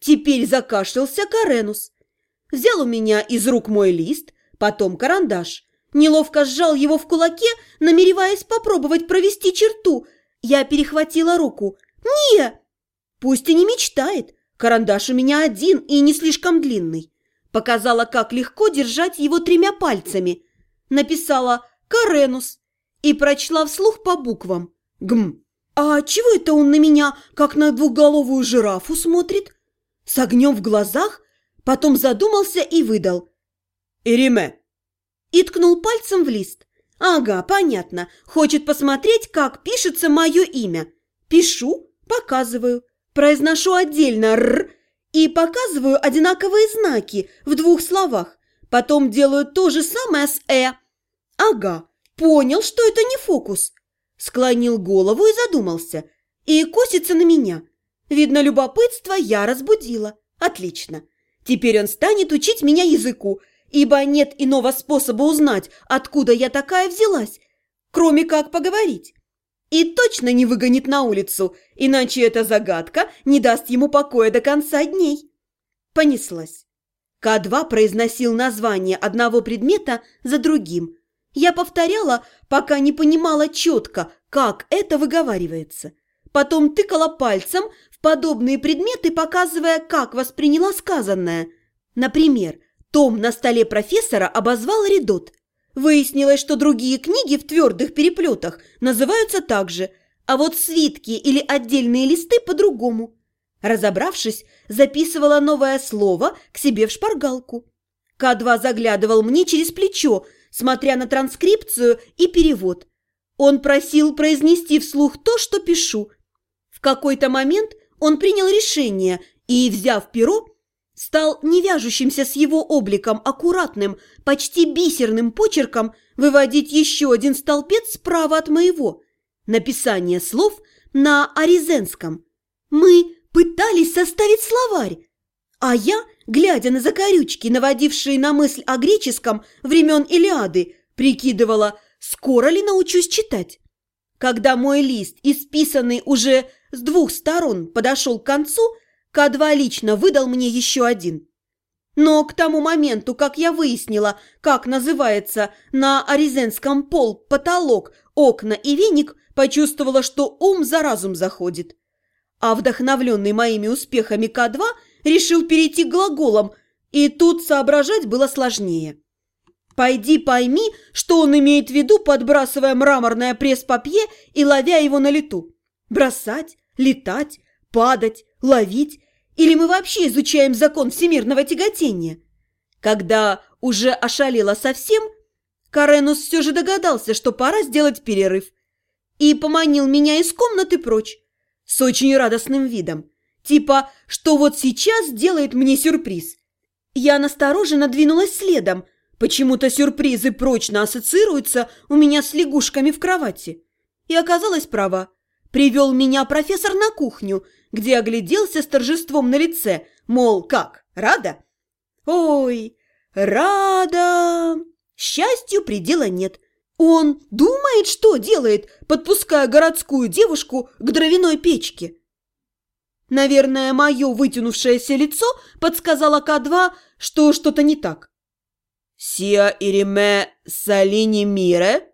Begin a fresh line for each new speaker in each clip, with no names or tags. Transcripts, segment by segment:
Теперь закашлялся Каренус. Взял у меня из рук мой лист, потом карандаш. Неловко сжал его в кулаке, намереваясь попробовать провести черту. Я перехватила руку. «Не!» «Пусть и не мечтает. Карандаш у меня один и не слишком длинный». Показала, как легко держать его тремя пальцами. Написала «Каренус» и прочла вслух по буквам. «Гм! А чего это он на меня, как на двухголовую жирафу, смотрит?» С огнем в глазах, потом задумался и выдал. «Ириме!» И ткнул пальцем в лист. «Ага, понятно. Хочет посмотреть, как пишется мое имя. Пишу, показываю, произношу отдельно «р» и показываю одинаковые знаки в двух словах. Потом делаю то же самое с «э». Ага, понял, что это не фокус. Склонил голову и задумался. И косится на меня. Видно, любопытство я разбудила. Отлично. Теперь он станет учить меня языку, ибо нет иного способа узнать, откуда я такая взялась, кроме как поговорить. И точно не выгонит на улицу, иначе эта загадка не даст ему покоя до конца дней. Понеслась. К2 произносил название одного предмета за другим. Я повторяла, пока не понимала четко, как это выговаривается. Потом тыкала пальцем подобные предметы, показывая, как восприняла сказанное. Например, том на столе профессора обозвал редот. Выяснилось, что другие книги в твердых переплетах называются так же, а вот свитки или отдельные листы по-другому. Разобравшись, записывала новое слово к себе в шпаргалку. К2 заглядывал мне через плечо, смотря на транскрипцию и перевод. Он просил произнести вслух то, что пишу. В какой-то момент он принял решение и, взяв перо, стал не вяжущимся с его обликом аккуратным, почти бисерным почерком выводить еще один столбец справа от моего. Написание слов на аризенском. Мы пытались составить словарь, а я, глядя на закорючки, наводившие на мысль о греческом времен Илиады, прикидывала, скоро ли научусь читать. Когда мой лист, исписанный уже с двух сторон, подошел к концу – к2 лично выдал мне еще один. Но к тому моменту, как я выяснила, как называется на аризенском пол, потолок, окна и веник, почувствовала, что ум за разум заходит. А вдохновленный моими успехами К2 решил перейти к глаголам, и тут соображать было сложнее. Пойди пойми, что он имеет в виду, подбрасывая мраморное пресс-папье и ловя его на лету. Бросать, летать, падать, ловить? Или мы вообще изучаем закон всемирного тяготения? Когда уже ошалела совсем, Каренус все же догадался, что пора сделать перерыв, и поманил меня из комнаты прочь с очень радостным видом. Типа, что вот сейчас сделает мне сюрприз. Я настороженно двинулась следом. Почему-то сюрпризы прочно ассоциируются у меня с лягушками в кровати. И оказалась права. Привел меня профессор на кухню – где огляделся с торжеством на лице, мол, как, рада? Ой, рада! Счастью предела нет. Он думает, что делает, подпуская городскую девушку к дровяной печке. Наверное, мое вытянувшееся лицо подсказало К2, что что-то не так. «Сиа ириме салини мире?»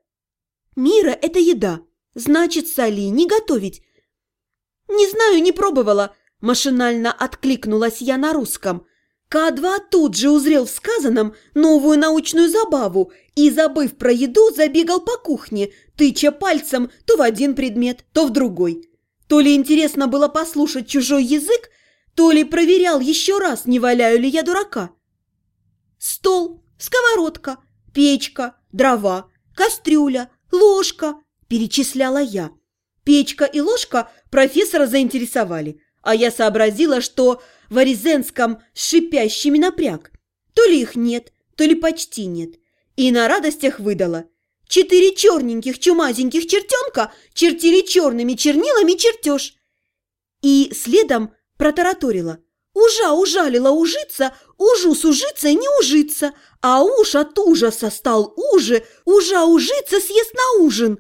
«Мира – это еда. Значит, салини готовить «Не знаю, не пробовала», – машинально откликнулась я на русском. К2 тут же узрел в сказанном новую научную забаву и, забыв про еду, забегал по кухне, тыча пальцем то в один предмет, то в другой. То ли интересно было послушать чужой язык, то ли проверял еще раз, не валяю ли я дурака. «Стол, сковородка, печка, дрова, кастрюля, ложка», – перечисляла я. Печка и ложка профессора заинтересовали, а я сообразила, что в Аризенском шипящими напряг. То ли их нет, то ли почти нет. И на радостях выдала. Четыре черненьких чумазеньких чертенка чертили черными чернилами чертеж. И следом протараторила. Ужа ужалила ужиться, ужу сужиться не ужиться, а уж от ужаса стал уже, ужа ужиться съест на ужин.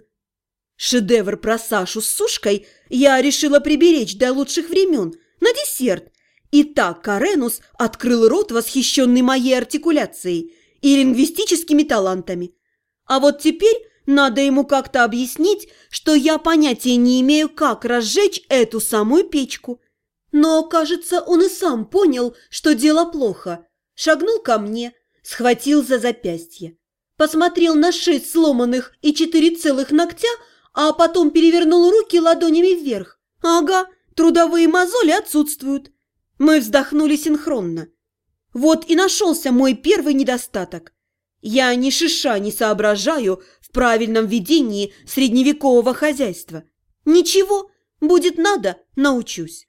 Шедевр про Сашу с сушкой я решила приберечь до лучших времен, на десерт, И так Каренус открыл рот, восхищенный моей артикуляцией и лингвистическими талантами. А вот теперь надо ему как-то объяснить, что я понятия не имею, как разжечь эту самую печку. Но, кажется, он и сам понял, что дело плохо. Шагнул ко мне, схватил за запястье. Посмотрел на шесть сломанных и четыре целых ногтя, а потом перевернул руки ладонями вверх. Ага, трудовые мозоли отсутствуют. Мы вздохнули синхронно. Вот и нашелся мой первый недостаток. Я ни шиша не соображаю в правильном ведении средневекового хозяйства. Ничего, будет надо, научусь.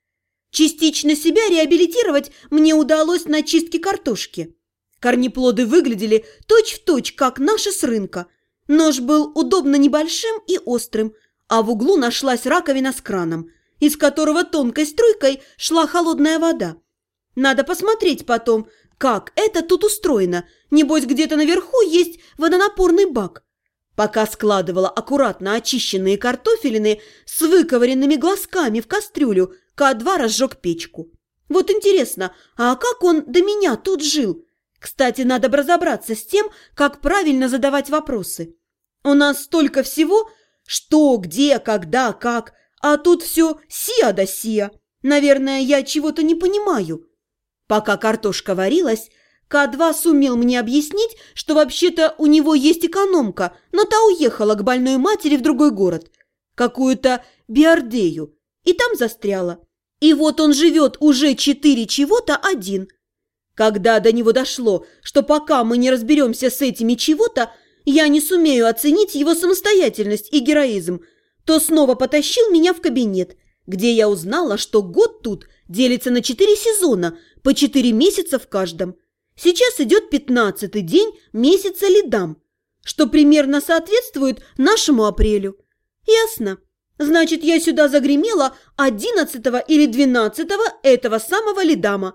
Частично себя реабилитировать мне удалось на чистке картошки. Корнеплоды выглядели точь-в-точь, точь, как наши с рынка. Нож был удобно небольшим и острым, а в углу нашлась раковина с краном, из которого тонкой струйкой шла холодная вода. Надо посмотреть потом, как это тут устроено. Небось, где-то наверху есть водонапорный бак. Пока складывала аккуратно очищенные картофелины с выковыренными глазками в кастрюлю, К2 разжег печку. Вот интересно, а как он до меня тут жил? Кстати, надо разобраться с тем, как правильно задавать вопросы. У нас столько всего, что, где, когда, как, а тут все сия да сия. Наверное, я чего-то не понимаю. Пока картошка варилась, К2 сумел мне объяснить, что вообще-то у него есть экономка, но та уехала к больной матери в другой город, какую-то Биардею, и там застряла. И вот он живет уже четыре чего-то один. Когда до него дошло, что пока мы не разберемся с этими чего-то, я не сумею оценить его самостоятельность и героизм, то снова потащил меня в кабинет, где я узнала, что год тут делится на четыре сезона, по четыре месяца в каждом. Сейчас идет пятнадцатый день месяца ледам, что примерно соответствует нашему апрелю. Ясно. Значит, я сюда загремела одиннадцатого или двенадцатого этого самого ледама.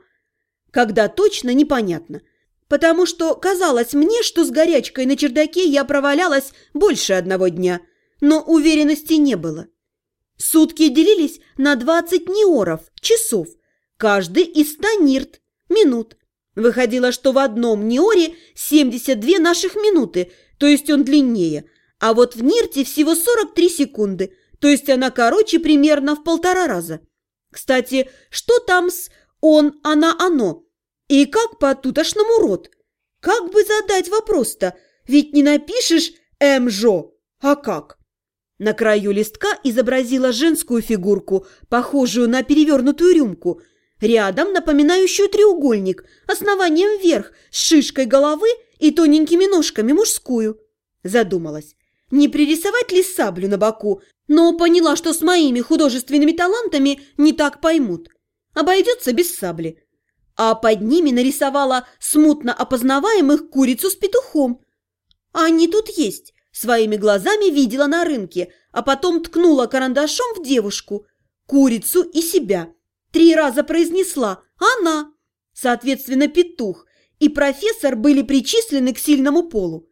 Когда точно, непонятно. Потому что казалось мне, что с горячкой на чердаке я провалялась больше одного дня, но уверенности не было. Сутки делились на двадцать неоров, часов, каждый из ста нирт, минут. Выходило, что в одном неоре 72 наших минуты, то есть он длиннее, а вот в нирте всего 43 секунды – то есть она короче примерно в полтора раза. Кстати, что там с «он», «она», «оно»? И как по-тутошному род? Как бы задать вопрос-то? Ведь не напишешь «эмжо», а как? На краю листка изобразила женскую фигурку, похожую на перевернутую рюмку, рядом напоминающую треугольник, основанием вверх, с шишкой головы и тоненькими ножками мужскую. Задумалась, не пририсовать ли саблю на боку, но поняла, что с моими художественными талантами не так поймут. Обойдется без сабли. А под ними нарисовала смутно опознаваемых курицу с петухом. Они тут есть. Своими глазами видела на рынке, а потом ткнула карандашом в девушку, курицу и себя. Три раза произнесла «она», соответственно, петух, и профессор были причислены к сильному полу.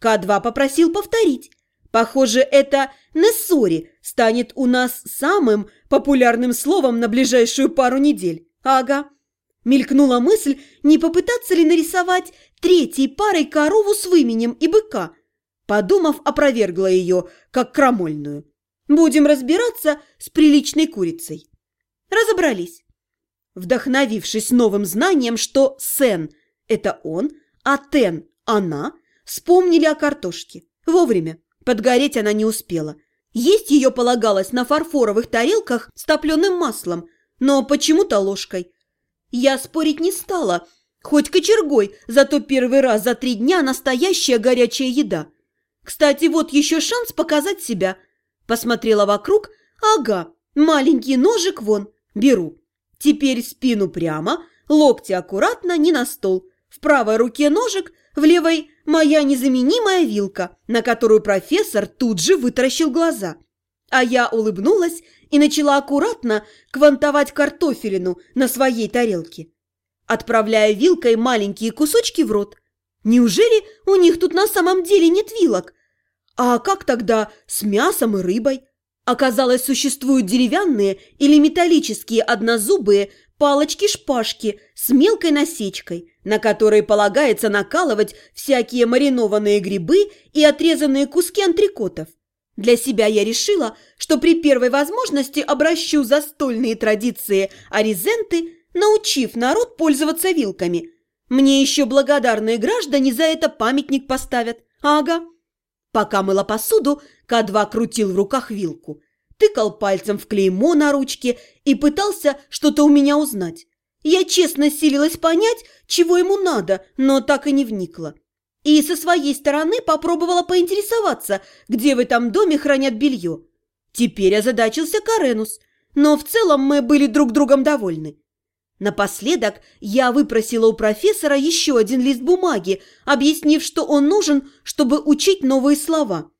К2 попросил повторить. Похоже, это «нессори» станет у нас самым популярным словом на ближайшую пару недель. Ага. Мелькнула мысль, не попытаться ли нарисовать третьей парой корову с выменем и быка. Подумав, опровергла ее, как крамольную. Будем разбираться с приличной курицей. Разобрались. Вдохновившись новым знанием, что «сен» – это он, а «тен» – она, вспомнили о картошке. Вовремя. Подгореть она не успела. Есть ее полагалось на фарфоровых тарелках с топленым маслом, но почему-то ложкой. Я спорить не стала, хоть кочергой, зато первый раз за три дня настоящая горячая еда. Кстати, вот еще шанс показать себя. Посмотрела вокруг. Ага, маленький ножик вон, беру. Теперь спину прямо, локти аккуратно, не на стол. В правой руке ножик, в левой моя незаменимая вилка, на которую профессор тут же вытаращил глаза. А я улыбнулась и начала аккуратно квантовать картофелину на своей тарелке, отправляя вилкой маленькие кусочки в рот. Неужели у них тут на самом деле нет вилок? А как тогда с мясом и рыбой? Оказалось, существуют деревянные или металлические однозубые палочки-шпажки с мелкой насечкой, на которые полагается накалывать всякие маринованные грибы и отрезанные куски антрикотов. Для себя я решила, что при первой возможности обращу застольные традиции Аризенты, научив народ пользоваться вилками. Мне еще благодарные граждане за это памятник поставят. Ага. Пока мыла посуду, К2 крутил в руках вилку – тыкал пальцем в клеймо на ручке и пытался что-то у меня узнать. Я честно силилась понять, чего ему надо, но так и не вникла. И со своей стороны попробовала поинтересоваться, где в этом доме хранят белье. Теперь озадачился Каренус, но в целом мы были друг другом довольны. Напоследок я выпросила у профессора еще один лист бумаги, объяснив, что он нужен, чтобы учить новые слова.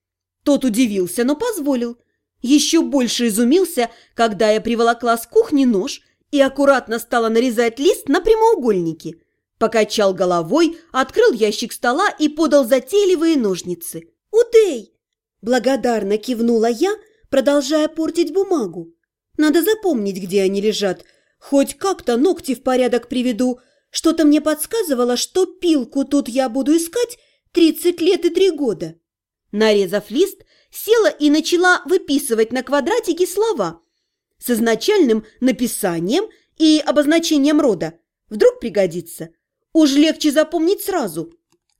Тот удивился, но позволил – еще больше изумился, когда я приволокла с кухни нож и аккуратно стала нарезать лист на прямоугольники. Покачал головой, открыл ящик стола и подал затейливые ножницы. «Удей!» Благодарно кивнула я, продолжая портить бумагу. «Надо запомнить, где они лежат. Хоть как-то ногти в порядок приведу. Что-то мне подсказывало, что пилку тут я буду искать тридцать лет и три года». Нарезав лист, села и начала выписывать на квадратике слова с изначальным написанием и обозначением рода. Вдруг пригодится. Уж легче запомнить сразу.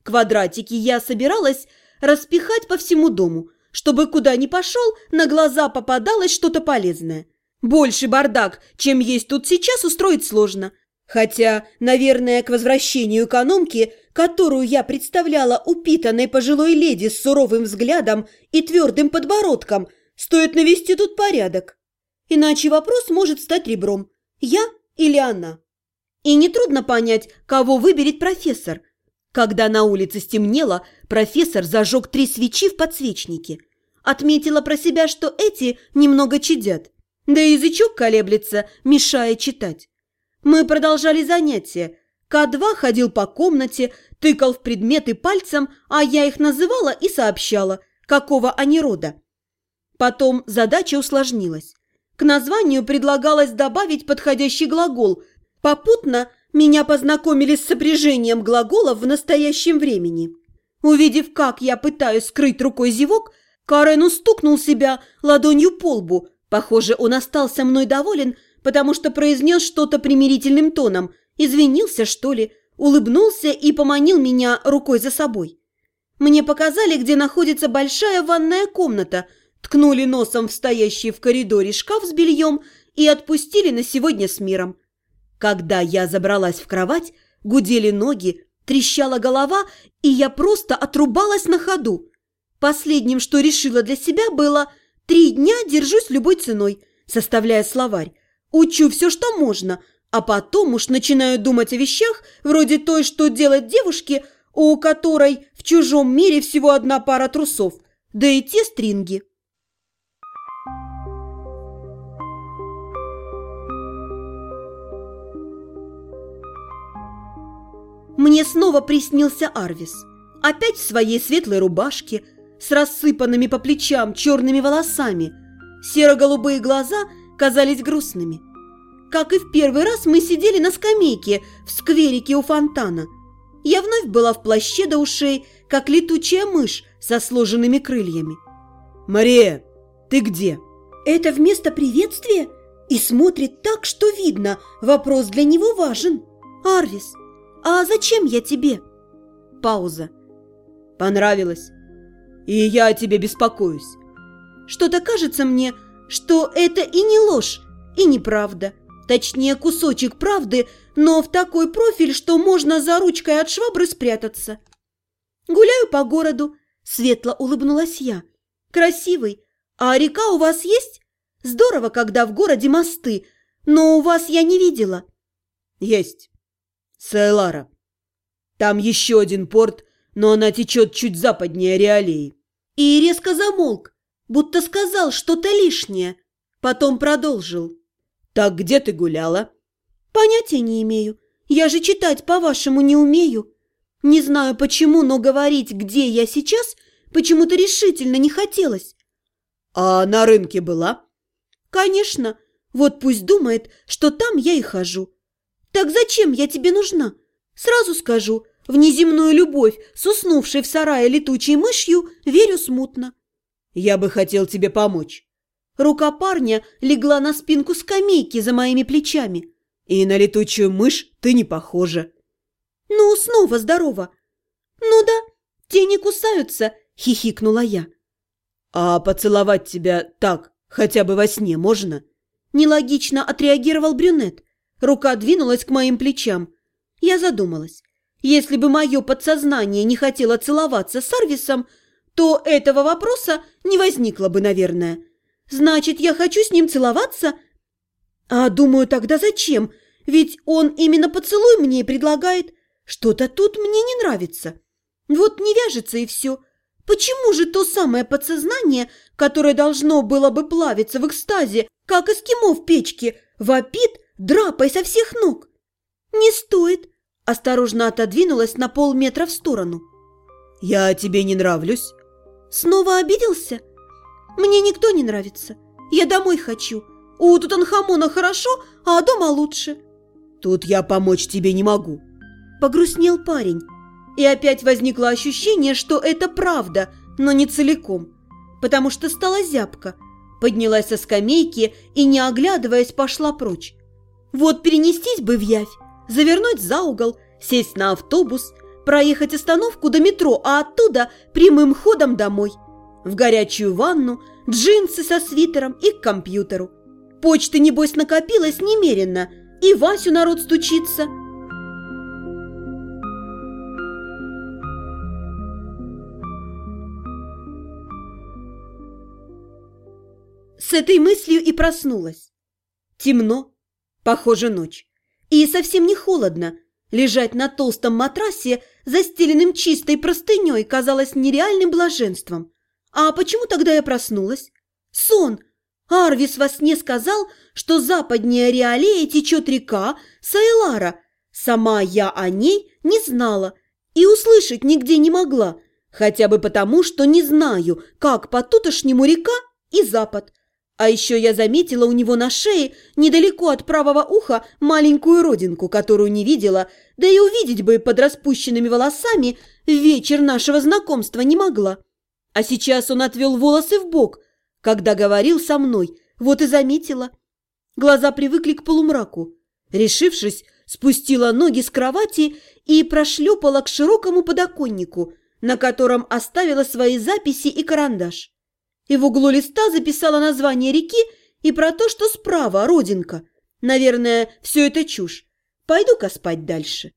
Квадратики я собиралась распихать по всему дому, чтобы куда ни пошел, на глаза попадалось что-то полезное. Больше бардак, чем есть тут сейчас, устроить сложно. Хотя, наверное, к возвращению экономки которую я представляла упитанной пожилой леди с суровым взглядом и твердым подбородком, стоит навести тут порядок. Иначе вопрос может стать ребром – я или она. И нетрудно понять, кого выберет профессор. Когда на улице стемнело, профессор зажег три свечи в подсвечнике. Отметила про себя, что эти немного чадят. Да язычок колеблется, мешая читать. Мы продолжали занятия – к2 ходил по комнате, тыкал в предметы пальцем, а я их называла и сообщала, какого они рода. Потом задача усложнилась. К названию предлагалось добавить подходящий глагол. Попутно меня познакомили с сопряжением глаголов в настоящем времени. Увидев, как я пытаюсь скрыть рукой зевок, Карен устукнул себя ладонью по лбу. Похоже, он остался мной доволен, потому что произнес что-то примирительным тоном – Извинился, что ли, улыбнулся и поманил меня рукой за собой. Мне показали, где находится большая ванная комната, ткнули носом в стоящий в коридоре шкаф с бельем и отпустили на сегодня с миром. Когда я забралась в кровать, гудели ноги, трещала голова, и я просто отрубалась на ходу. Последним, что решила для себя, было «три дня держусь любой ценой», составляя словарь. Учу все, что можно, а потом уж начинаю думать о вещах, вроде той, что делать девушке, у которой в чужом мире всего одна пара трусов, да и те стринги. Мне снова приснился Арвис. Опять в своей светлой рубашке, с рассыпанными по плечам черными волосами. Серо-голубые глаза казались грустными. Как и в первый раз мы сидели на скамейке в скверике у фонтана. Я вновь была в плаще до ушей, как летучая мышь со сложенными крыльями.
«Мария, ты где?»
Это вместо приветствия и смотрит так, что видно, вопрос для него важен. «Арвис, а зачем я тебе?»
Пауза. «Понравилось. И я о тебе беспокоюсь».
Что-то кажется мне, что это и не ложь, и неправда. Точнее, кусочек правды, но в такой профиль, что можно за ручкой от швабры спрятаться. Гуляю по городу, светло улыбнулась я. Красивый. А река у вас есть? Здорово, когда в городе мосты, но у вас я не видела.
Есть. Сайлара. Там еще один порт, но она течет чуть западнее Реалии.
И резко замолк, будто сказал что-то лишнее. Потом продолжил.
«Так где ты гуляла?»
«Понятия не имею. Я же читать, по-вашему, не умею. Не знаю почему, но говорить, где я сейчас, почему-то решительно не хотелось».
«А на рынке была?»
«Конечно. Вот пусть думает, что там я и хожу. Так зачем я тебе нужна? Сразу скажу, в неземную любовь с в сарае летучей мышью верю смутно.
Я бы хотел тебе помочь.
Рука парня легла на спинку скамейки за моими плечами.
И на летучую мышь ты не похожа.
Ну, снова здорово. Ну да, те не кусаются, хихикнула я.
А поцеловать тебя так, хотя бы во сне, можно?
Нелогично отреагировал брюнет. Рука двинулась к моим плечам. Я задумалась. Если бы мое подсознание не хотело целоваться с Арвисом, то этого вопроса не возникло бы, наверное. Значит, я хочу с ним целоваться? А думаю, тогда зачем? Ведь он именно поцелуй мне предлагает. Что-то тут мне не нравится. Вот не вяжется и все. Почему же то самое подсознание, которое должно было бы плавиться в экстазе, как эскимо в печке, вопит, драпай со всех ног? Не стоит. Осторожно отодвинулась на полметра в сторону.
«Я тебе не нравлюсь?»
Снова обиделся? Мне никто не нравится. Я домой хочу. У Тутанхамона хорошо, а дома лучше.
Тут я помочь тебе не могу.
Погрустнел парень. И опять возникло ощущение, что это правда, но не целиком. Потому что стала зябко. Поднялась со скамейки и, не оглядываясь, пошла прочь. Вот перенестись бы в Явь, завернуть за угол, сесть на автобус, проехать остановку до метро, а оттуда прямым ходом домой. В горячую ванну, джинсы со свитером и к компьютеру. Почты, небось, накопилось немерено, и Васю народ стучится. С этой мыслью и проснулась. Темно, похоже, ночь. И совсем не холодно. Лежать на толстом матрасе, застеленным чистой простыней, казалось нереальным блаженством. А почему тогда я проснулась? Сон. Арвис во сне сказал, что западнее Реалея течет река Сайлара. Сама я о ней не знала и услышать нигде не могла, хотя бы потому, что не знаю, как по-тутошнему река и запад – а еще я заметила у него на шее, недалеко от правого уха, маленькую родинку, которую не видела, да и увидеть бы под распущенными волосами вечер нашего знакомства не могла. А сейчас он отвел волосы в бок, когда говорил со мной, вот и заметила. Глаза привыкли к полумраку. Решившись, спустила ноги с кровати и прошлепала к широкому подоконнику, на котором оставила свои записи и карандаш и в углу листа записала название реки и про то, что справа родинка. Наверное, все это чушь. Пойду-ка спать дальше.